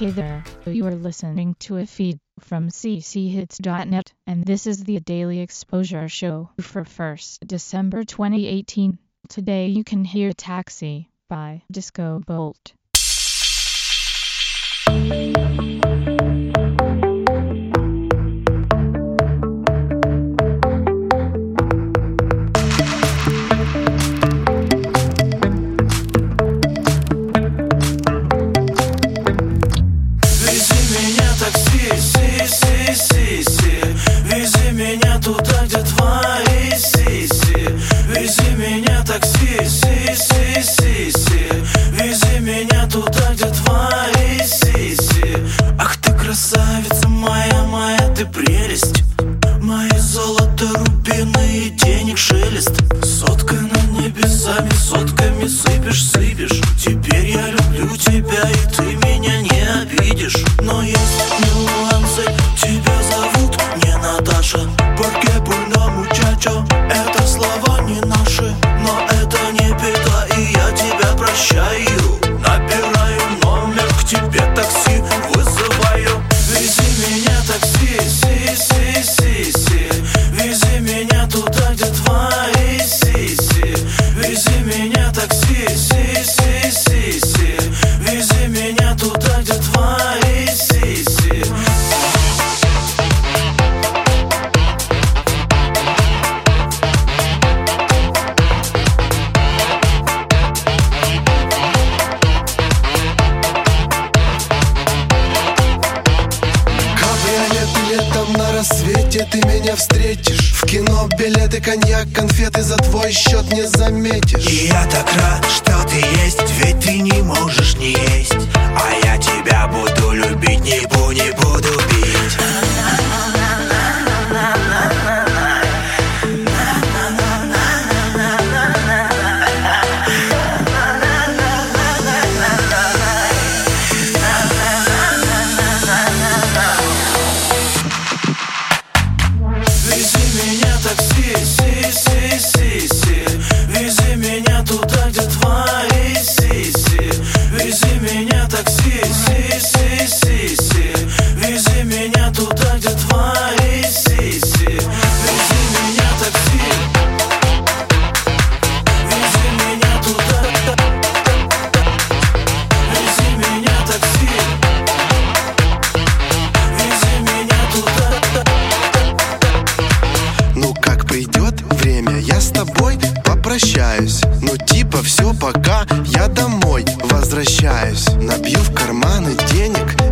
Hey there, you are listening to a feed from cchits.net, and this is the Daily Exposure Show for 1st December 2018. Today you can hear Taxi by Disco Bolt. денег шелест. Сотка на небесами, сотками сыпешься. Меня встретишь. В кино билеты, коньяк, конфеты за твой счет не заметишь. И я так рад, что ты есть, ведь ты не можешь не есть. А я тебя буду любить, не буду, меня такси, си, си, си, си попрощаюсь Ну типа все, пока я домой возвращаюсь. Набью в карманы денег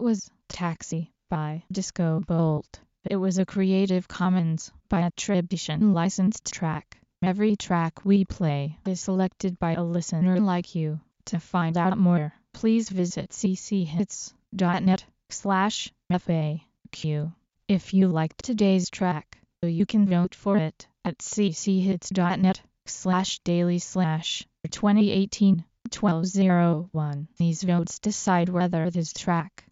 That was Taxi by Disco Bolt. It was a Creative Commons by attribution licensed track. Every track we play is selected by a listener like you. To find out more, please visit cchits.net slash FAQ. If you liked today's track, you can vote for it at cchits.net slash daily slash 2018 1201. These votes decide whether this track